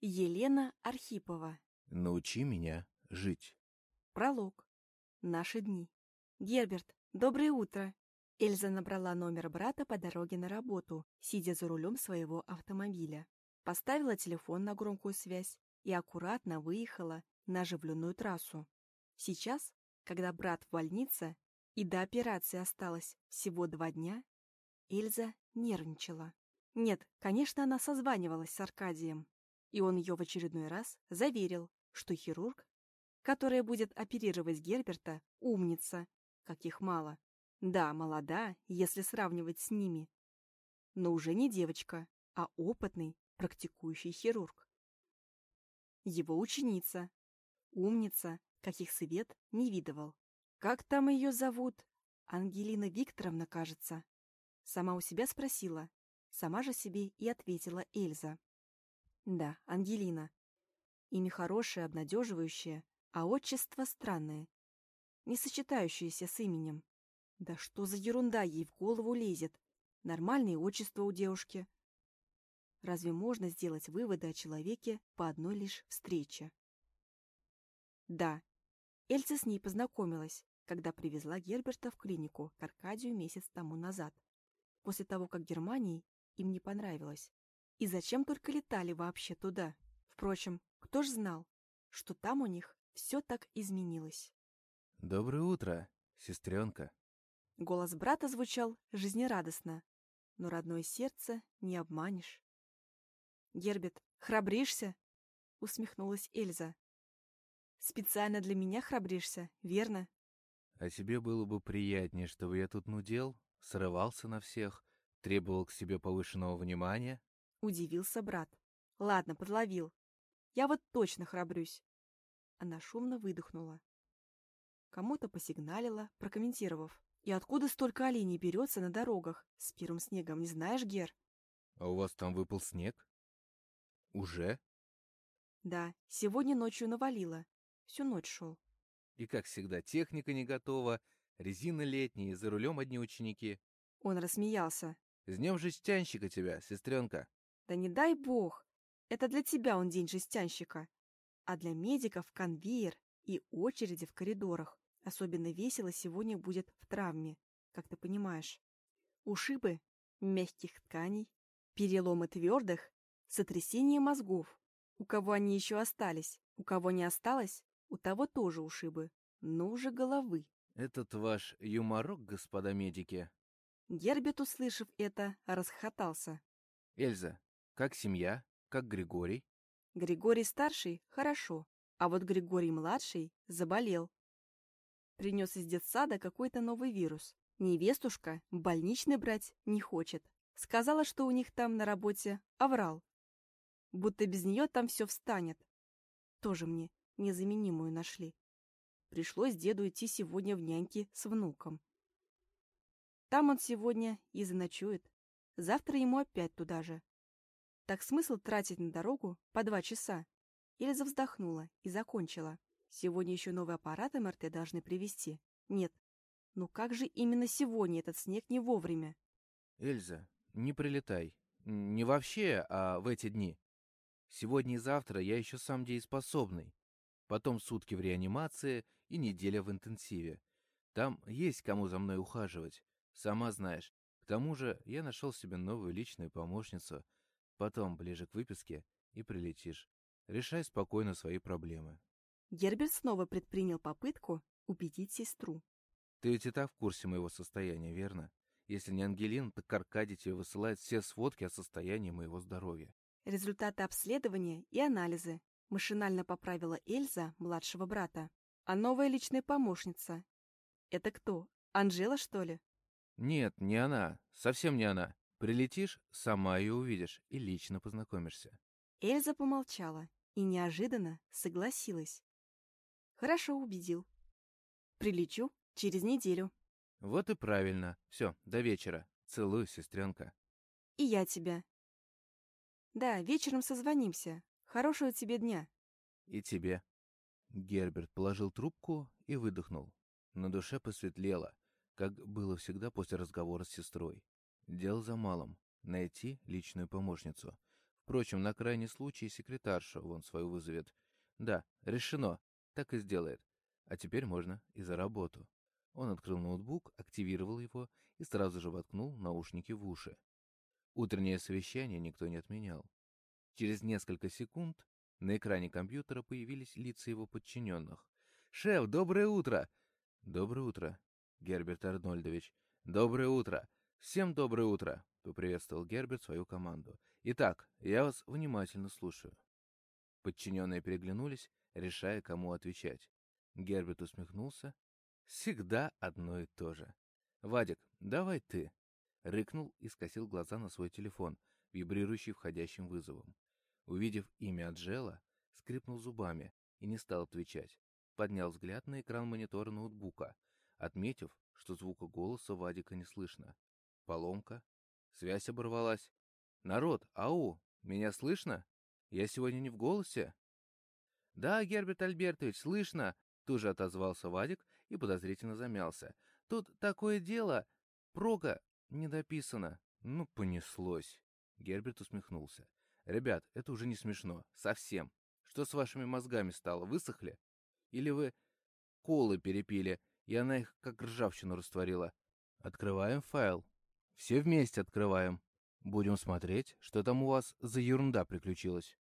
Елена Архипова. Научи меня жить. Пролог. Наши дни. Герберт, доброе утро. Эльза набрала номер брата по дороге на работу, сидя за рулем своего автомобиля. Поставила телефон на громкую связь и аккуратно выехала на оживленную трассу. Сейчас, когда брат в больнице и до операции осталось всего два дня, Эльза нервничала. Нет, конечно, она созванивалась с Аркадием, и он ее в очередной раз заверил, что хирург, который будет оперировать Герберта, умница, каких мало. Да, молода, если сравнивать с ними. Но уже не девочка, а опытный, практикующий хирург. Его ученица, умница, каких свет не видывал. Как там ее зовут? Ангелина Викторовна, кажется. Сама у себя спросила. Сама же себе и ответила Эльза. Да, Ангелина. Имя хорошее, обнадеживающее, а отчество странное, не сочетающееся с именем. Да что за ерунда ей в голову лезет? Нормальное отчество у девушки. Разве можно сделать выводы о человеке по одной лишь встрече? Да, Эльза с ней познакомилась, когда привезла Герберта в клинику к Аркадию месяц тому назад, после того, как Германии им не понравилось. И зачем только летали вообще туда? Впрочем, кто ж знал, что там у них все так изменилось. Доброе утро, сестренка. Голос брата звучал жизнерадостно, но родное сердце не обманешь. «Гербет, храбришься?» — усмехнулась Эльза. «Специально для меня храбришься, верно?» «А тебе было бы приятнее, чтобы я тут нудел, срывался на всех, требовал к себе повышенного внимания?» Удивился брат. Ладно, подловил. Я вот точно храбрюсь. Она шумно выдохнула. Кому-то посигналила, прокомментировав. И откуда столько оленей берется на дорогах с первым снегом, не знаешь, Гер? А у вас там выпал снег? Уже? Да, сегодня ночью навалило. Всю ночь шел. И, как всегда, техника не готова, резина летняя, за рулем одни ученики. Он рассмеялся. С днем жестянщика тебя, сестренка. Да не дай бог! Это для тебя он день жестянщика. А для медиков конвейер и очереди в коридорах. Особенно весело сегодня будет в травме, как ты понимаешь. Ушибы мягких тканей, переломы твердых, сотрясение мозгов. У кого они еще остались, у кого не осталось, у того тоже ушибы, но уже головы. Этот ваш юморок, господа медики. Гербет, услышав это, расхохотался. Эльза, как семья? Как Григорий? Григорий старший – хорошо, а вот Григорий младший заболел. Принес из детсада какой-то новый вирус. Невестушка больничный брать не хочет. Сказала, что у них там на работе оврал. Будто без нее там все встанет. Тоже мне незаменимую нашли. Пришлось деду идти сегодня в няньки с внуком. Там он сегодня и заночует. Завтра ему опять туда же. Так смысл тратить на дорогу по два часа? Эльза вздохнула и закончила. Сегодня еще новый аппарат МРТ должны привезти. Нет. Ну как же именно сегодня этот снег не вовремя? Эльза, не прилетай. Не вообще, а в эти дни. Сегодня и завтра я еще сам дееспособный. Потом сутки в реанимации и неделя в интенсиве. Там есть кому за мной ухаживать. Сама знаешь. К тому же я нашел себе новую личную помощницу — Потом, ближе к выписке, и прилетишь. Решай спокойно свои проблемы. Герберт снова предпринял попытку убедить сестру. Ты ведь и так в курсе моего состояния, верно? Если не Ангелин, так Аркадий тебе высылает все сводки о состоянии моего здоровья. Результаты обследования и анализы. Машинально поправила Эльза, младшего брата. А новая личная помощница. Это кто? Анжела, что ли? Нет, не она. Совсем не она. Прилетишь, сама ее увидишь и лично познакомишься. Эльза помолчала и неожиданно согласилась. Хорошо убедил. Прилечу через неделю. Вот и правильно. Все, до вечера. Целую, сестренка. И я тебя. Да, вечером созвонимся. Хорошего тебе дня. И тебе. Герберт положил трубку и выдохнул. На душе посветлело, как было всегда после разговора с сестрой. Дело за малым — найти личную помощницу. Впрочем, на крайний случай секретарша вон свою вызовет. Да, решено. Так и сделает. А теперь можно и за работу. Он открыл ноутбук, активировал его и сразу же воткнул наушники в уши. Утреннее совещание никто не отменял. Через несколько секунд на экране компьютера появились лица его подчиненных. «Шеф, доброе утро!» «Доброе утро, Герберт Арнольдович. Доброе утро! Всем доброе утро!» — поприветствовал Герберт свою команду. «Итак, я вас внимательно слушаю». Подчиненные переглянулись, решая, кому отвечать. Герберт усмехнулся. «Всегда одно и то же. Вадик, давай ты!» Рыкнул и скосил глаза на свой телефон, вибрирующий входящим вызовом. Увидев имя Аджела, скрипнул зубами и не стал отвечать. Поднял взгляд на экран монитора ноутбука, отметив, что звука голоса Вадика не слышно. Поломка? Связь оборвалась. «Народ, ау, меня слышно? Я сегодня не в голосе?» «Да, Герберт Альбертович, слышно!» Тут же отозвался Вадик и подозрительно замялся. «Тут такое дело. Прога не дописана». «Ну, понеслось». Герберт усмехнулся. «Ребят, это уже не смешно. Совсем. Что с вашими мозгами стало? Высохли? Или вы колы перепили, и она их как ржавчину растворила? Открываем файл. Все вместе открываем. Будем смотреть, что там у вас за ерунда приключилась».